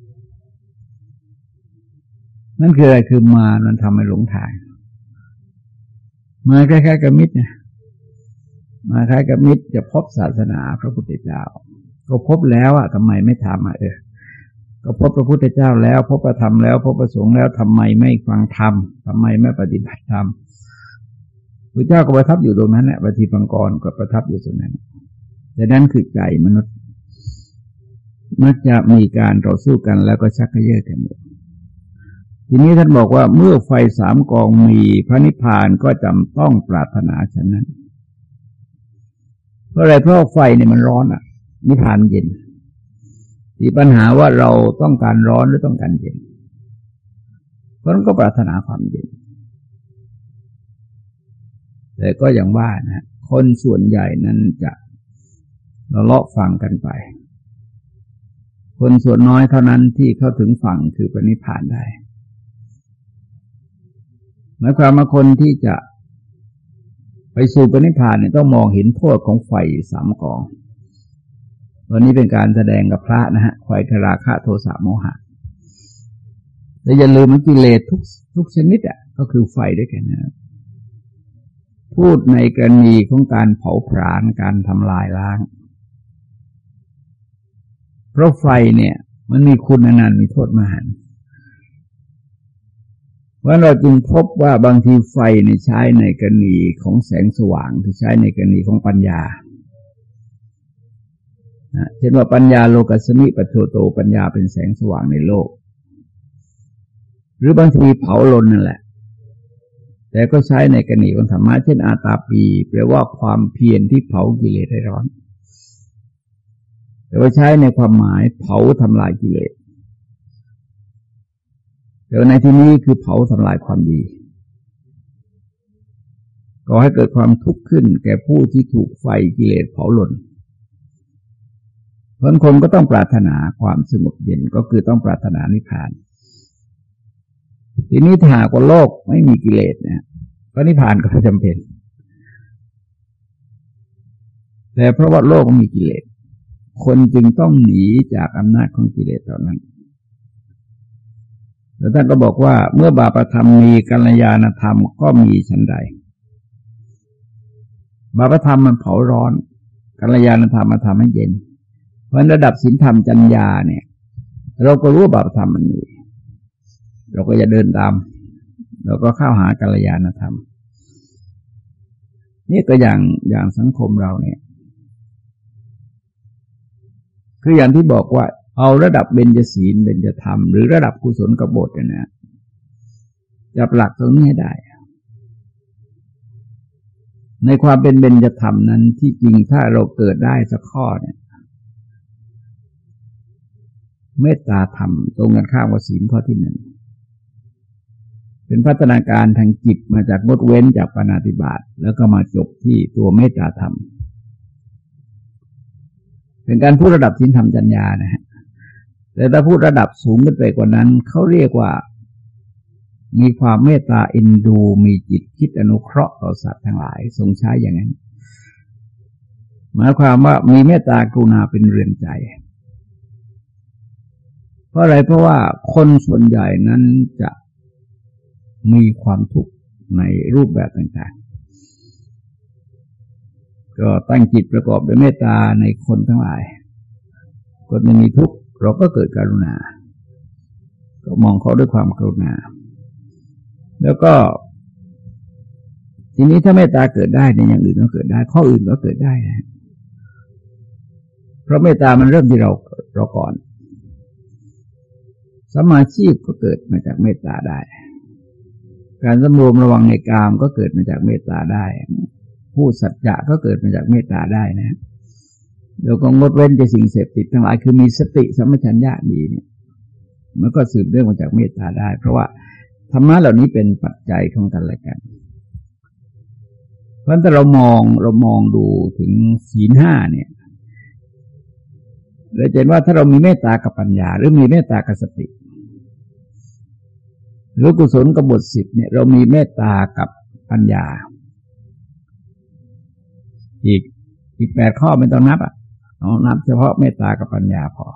นั่นคืออะไรคือมามันทำให้หลงทางมาคล้ายๆกับมิตรนะมาคล้ายกับมิตรจะพบศาสนาพระพุทธเจ้า ก็พบแล้วอะทำไมไม่ทำอะเออก็พบพระพุทธเจ้าแล้ว พบประธรรมแล้ว พบประสงค์แล้วทำไมไม่ฟังธรรมทำไมไม่ปฏิบัติธรรม พระเจ้าก็ประทับอยู่ตรงนั้นแหละปฏิปังกรก็ประทับอยู่ตรงนั้น แต่นั้นคือใจมนุษย์มักจะมีการต่อสู้กันแล้วก็ชักเยอะกันอยู่ทีนี้ท่านบอกว่าเมื่อไฟสามกองมีพระนิพพานก็จำต้องปรารถนาฉันนั้น เพราะอะไรเพราะไฟเนี่ยมันร้อนอะ นิพพานเย็นที่ปัญหาว่าเราต้องการร้อนหรือต้องการเย็นเพราะนั้นก็ปรารถนาความเย็น แต่ก็อย่างว่านะคนส่วนใหญ่นั้นจะละเลาะฟังกันไป คนส่วนน้อยเท่านั้นที่เข้าถึงฝั่งคือปณิพานได้หมายความว่าคนที่จะไปสู่ปณิพานเนี่ยต้องมองเห็นโทษของไฟสามกองวันนี้เป็นการแสดงกับพระนะฮะไฟทราคะโทสะโมหะแต่อย่าลืมมันกิเลสทุกทุกชนิดอะก็คือไฟด้วยกันนะ พูดในกรณีของการเผาผลาญการทำลายล้าง เพราะไฟเนี่ย มันมีคุณอนันต์มีโทษมหันว่าเราจึงพบว่าบางทีไฟในใช้ในกรณีของแสงสว่างคือใช้ในกรณีของปัญญาเช่นว่าปัญญาโลกัสมิปัจโชโตปัญญาเป็นแสงสว่างในโลก หรือบางทีเผาลนนั่นแหละ แต่ก็ใช้ในกรณีของธรรมะเช่นอาตาปีแปลว่าความเพียรที่เผากิเลสให้ร้อน แต่ว่าใช้ในความหมายเผาทำลายกิเลสแต่ในที่นี้คือเผาทำลายความดีก่อให้เกิดความทุกข์ขึ้น แก่ผู้ที่ถูกไฟกิเลสเผาหล่นเพราะคนก็ต้องปรารถนาความสงบเย็นก็คือต้องปรารถนานิพพาน ทีนี้ถ้าหากว่าโลกไม่มีกิเลสเนี่ยก็นิพพานก็จำเป็น แต่เพราะว่าโลกมีกิเลส คนจึงต้องหนีจากอำนาจของกิเลสเหล่านั้นแล้วท่านก็บอกว่าเมื่อบาปธรรมมีกัลยาณธรรมก็มีชั้นใด บาปธรรมมันเผาร้อนกัลยาณธรรมมาทำให้เย็น เพราะระดับศีลธรรมจัญญาเนี่ย เราก็รู้บาปธรรมมันมี เราก็จะเดินตาม เราก็เข้าหากัลยาณธรรม นี่ก็อย่างอย่างสังคมเราเนี่ย คืออย่างที่บอกว่า เอาระดับเบญจศีลเบญจธรรม หรือระดับกุศลกบฏเนี่ยจับหลักตรงนี้ให้ได้ ในความเป็นเบญจธรรมนั้นที่จริงถ้าเราเกิดได้สักข้อเนี่ยเมตตาธรรมตรงกันข้ามกับศีลข้อที่หนึ่ง เป็นพัฒนาการทางจิตมาจากงดเว้นจากปณติบาตแล้วก็มาจบที่ตัวเมตตาธรรม เป็นการพูดระดับศีลธรรมจัญญานะฮะแต่ถ้าพูดระดับสูงขึ้นไปกว่านั้นเขาเรียกว่า มีความเมตตาเอ็นดู มีจิตคิดอนุเคราะห์ต่อสัตว์ทั้งหลาย ทรงใช้อย่างนั้น หมายความว่ามีเมตตากรุณาเป็นเรือนใจ เพราะอะไรเพราะว่าคนส่วนใหญ่นั้นจะ มีความทุกข์ในรูปแบบต่างๆ ก็ตั้งจิตประกอบด้วยเมตตาในคนทั้งหลาย คนไม่มีทุกข์เราก็เกิดกรุณา ก็มองเขาด้วยความกรุณา แล้วก็ ทีนี้ถ้าเมตตาเกิดได้ในอย่างอื่นก็เกิดได้ ข้ออื่นก็เกิดได้นะเพราะเมตตามันเริ่มที่เราเราก่อนสมาชีพก็เกิดมาจากเมตตาได้ การสำรวมระวังในกามก็เกิดมาจากเมตตาได้ผู้สัจจะก็เกิดมาจากเมตตาได้นะแล้วก็งดเว้นจากสิ่งเสพติดทั้งหลายคือมีสติสัมปชัญญะดีเนี่ย มันก็สืบเรื่องมาจากเมตตาได้ เพราะว่าธรรมะเหล่านี้เป็นปัจจัยของกันและกัน เพราะถ้าเรามองเรามองดูถึงศีลห้าเนี่ยเราจะเห็นว่าถ้าเรามีเมตตากับปัญญา หรือมีเมตตากับสติ หรือกุศลกับบทสิบเนี่ยเรามีเมตตากับปัญญา อีกอีกแปดข้อไม่ต้องนับอะเอานับเฉพาะเมตตากับปัญญาพอ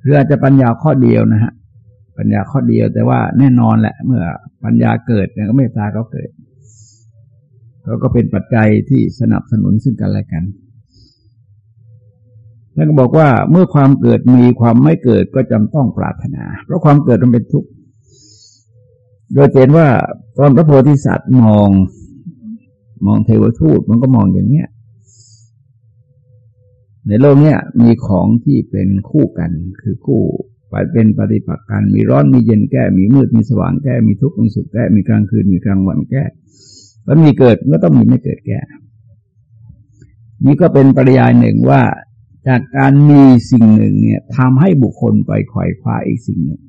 หรืออาจจะปัญญาข้อเดียวนะฮะ ปัญญาข้อเดียวแต่ว่าแน่นอนแหละ เมื่อปัญญาเกิดเนี่ยก็เมตตาก็เกิดเขาก็เป็นปัจจัยที่สนับสนุนซึ่งกันและกันท่านก็บอกว่าเมื่อความเกิดมีความไม่เกิดก็จำต้องปรารถนา เพราะความเกิดมันเป็นทุกข์ โดยเห็นว่าตอนพระโพธิสัตว์มอง มองเทวทูตมันก็มองอย่างเนี้ยในโลกเนี้ยมีของที่เป็นคู่กัน คือคู่ไปเป็นปฏิปักษ์กัน มีร้อนมีเย็นแก้ มีมืดมีสว่างแก้ มีทุกข์มีสุขแก้ มีกลางคืนมีกลางวันแก้แล้วมีเกิดก็ต้องมีไม่เกิดแก้นี่ก็เป็นปริยายหนึ่งว่าจากการมีสิ่งหนึ่งเนี่ยทำให้บุคคลไปขวายคว้าอีกสิ่งหนึ่ง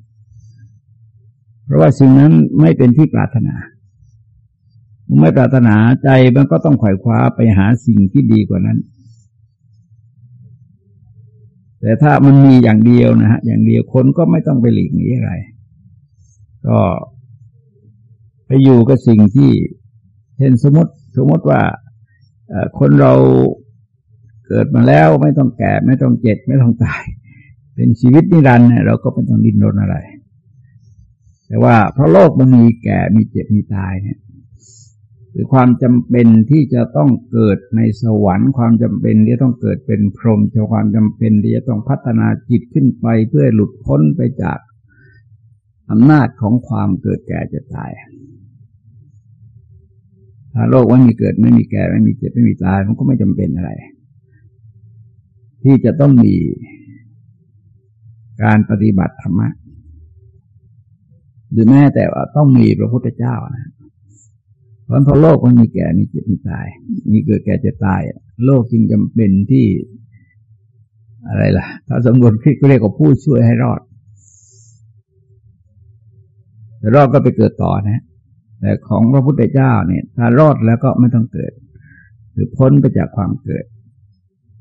เพราะว่าสิ่งนั้นไม่เป็นที่ปรารถนา ไม่ปรารถนาใจมันก็ต้องไขวายคว้าไปหาสิ่งที่ดีกว่านั้น แต่ถ้ามันมีอย่างเดียวนะฮะ อย่างเดียวคนก็ไม่ต้องไปหลีกหนีอะไร ก็ไปอยู่กับสิ่งที่เช่นสมมติสมมติว่าคนเราเกิดมาแล้วไม่ต้องแก่ ไม่ต้องเจ็บไม่ต้องตาย เป็นชีวิตนิรันดร์เราก็ไม่ต้องดิ้นรนอะไร แต่ว่าเพราะโลกมันมีแก่มีเจ็บมีตายเนี่ยคือความจำเป็นที่จะต้องเกิดในสวรรค์ความจำเป็นที่ต้องเกิดเป็นพรหมความจำเป็นที่จะต้องพัฒนาจิตขึ้นไปเพื่อหลุดพ้นไปจากอำนาจของความเกิดแก่จะตาย ถ้าโลกว่ามีเกิดไม่มีแก่ไม่มีเจ็บไม่มีตายมันก็ไม่จำเป็นอะไร ที่จะต้องมีการปฏิบัติธรรมะ หรือแม้แต่ว่าต้องมีพระพุทธเจ้านะเพราะพอโลกมันมีแก่มีเจ็บมีตาย มีเกิดแก่จะตาย โลกจึงจำเป็นที่ อะไรล่ะ ถ้าสมบูรณ์คิดก็เรียกว่าผู้ช่วยให้รอดแต่รอดก็ไปเกิดต่อนะ แต่ของพระพุทธเจ้าเนี่ย ถ้ารอดแล้วก็ไม่ต้องเกิดคือพ้นไปจากความเกิด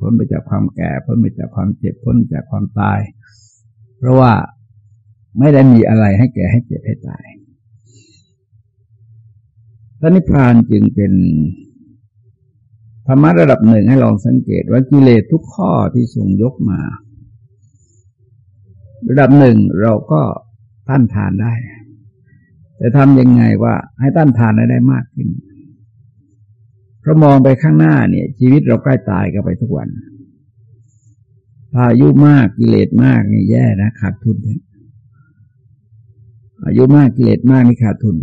พ้นไปจากความแก่ พ้นไปจากความเจ็บ พ้นจากความตาย เพราะว่า ไม่ได้มีอะไรให้แก่ให้เจ็บให้ตายพระนิพพานจึงเป็นธรรมะระดับหนึ่งให้ลองสังเกตว่ากิเลสทุกข้อที่ทรงยกมา ระดับหนึ่งเราก็ต้านทานได้ แต่ทำยังไงว่าให้ต้านทานได้มากขึ้นเพราะมองไปข้างหน้าเนี่ย ชีวิตเราใกล้ตายกันไปทุกวันถ้าอายุมากกิเลสมากนี่แย่นะขาดทุนเนี่ย อายุมากกิเลสมากนี่ขาดทุน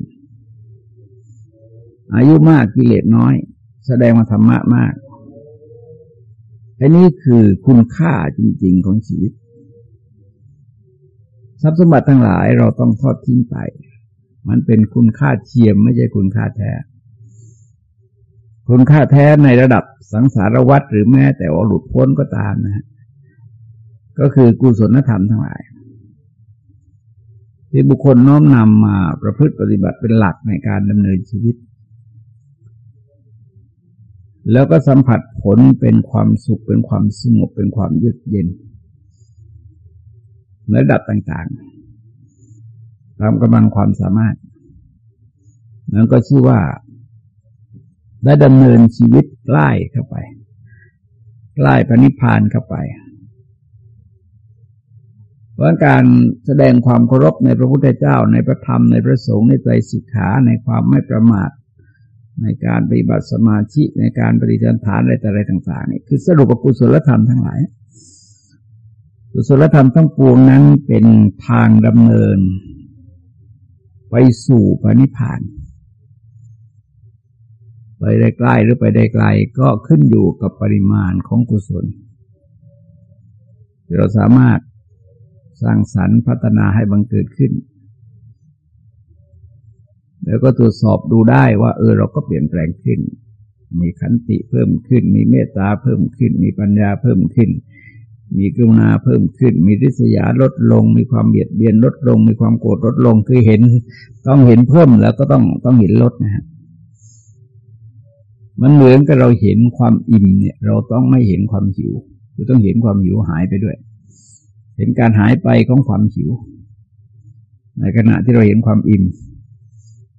อายุมากกิเลสน้อย แสดงว่าธรรมะมากอันนี้คือคุณค่าจริง ๆของชีวิต ทรัพย์สมบัติทั้งหลายเราต้องทอดทิ้งไป มันเป็นคุณค่าเทียมไม่ใช่คุณค่าแท้ คุณค่าแท้ในระดับสังสารวัตรหรือแม้แต่ว่าหลุดพ้นก็ตามนะฮะก็คือกุศลธรรมทั้งหลาย ที่บุคคลน้อมนำมาประพฤติปฏิบัติเป็นหลักในการดำเนินชีวิต แล้วก็สัมผัสผลเป็นความสุขเป็นความสงบเป็นความเยือกเย็นในระดับต่างๆ ตามกำลังความสามารถ นั้นก็ชื่อว่า ได้ดำเนินชีวิตใกล้เข้าไปใกล้พระนิพพานเข้าไป เพราะการแสดงความเคารพในพระพุทธเจ้า ในพระธรรมในพระสงฆ์ในใจสิกขาในความไม่ประมาท ในการปฏิบัติสมาธิในการปฏิจันฐานอะไรแต่อะไรต่างๆนี่คือสรุปกุศลธรรมทั้งหลายกุศลธรรมทั้งปวงนั้นเป็นทางดำเนิน ไปสู่พระนิพพานไปได้ใกล้หรือไปได้ไกลก็ขึ้นอยู่กับปริมาณของกุศลเราสามารถ สร้างสรรค์พัฒนาให้บังเกิดขึ้น แล้วก็ตรวจสอบดูได้ว่า เออเราก็เปลี่ยนแปลงขึ้น มีขันติเพิ่มขึ้น มีเมตตาเพิ่มขึ้น มีปัญญาเพิ่มขึ้น มีกรุณาเพิ่มขึ้น มีริษยาลดลง มีความเบียดเบียนลดลง มีความโกรธลดลงคือเห็น ต้องเห็นเพิ่มแล้วก็ต้องต้องเห็นลดนะฮะมันเหมือนกับเราเห็นความอิ่มเนี่ย เราต้องไม่เห็นความหิวคือต้องเห็นความหิวหายไปด้วย เห็นการหายไปของความหิว ในขณะที่เราเห็นความอิ่ม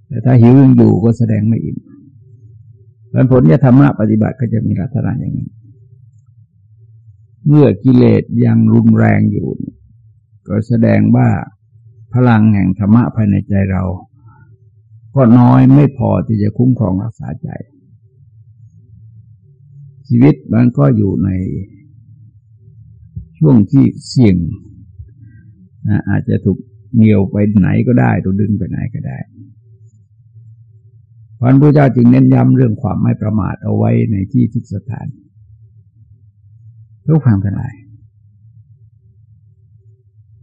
แต่ถ้าหิวยังอยู่ก็แสดงไม่อิ่มผลจะธรรมะปฏิบัติก็จะมีลักษณะอย่างนี้ เมื่อกิเลสยังรุนแรงอยู่ก็แสดงว่าพลังแห่งธรรมะภายในใจเรา ก็น้อยไม่พอที่จะคุ้มครองรักษาใจ ชีวิตมันก็อยู่ใน ช่วงที่เสี่ยงนะอาจจะถูกเหนียวไปไหนก็ได้ถูกดึงไปไหนก็ได้พระพุทธเจ้าจึงเน้นย้ำเรื่องความไม่ประมาทเอาไว้ในที่ทุกสถานทุกความทั้งหลาย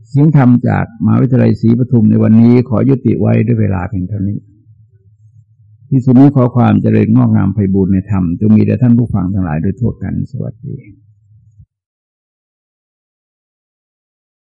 เสียงธรรมจากมหาวิทยาลัยศรีปทุมในวันนี้ขอยุติไว้ด้วยเวลาเพียงเท่านี้ ที่สุดนี้ขอความเจริญงอกงามไพบูรณในธรรมจงมีแด่ท่านผู้ฟังทั้งหลายโดยทั่วกันสวัสดี